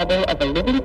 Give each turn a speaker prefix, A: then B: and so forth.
A: of a living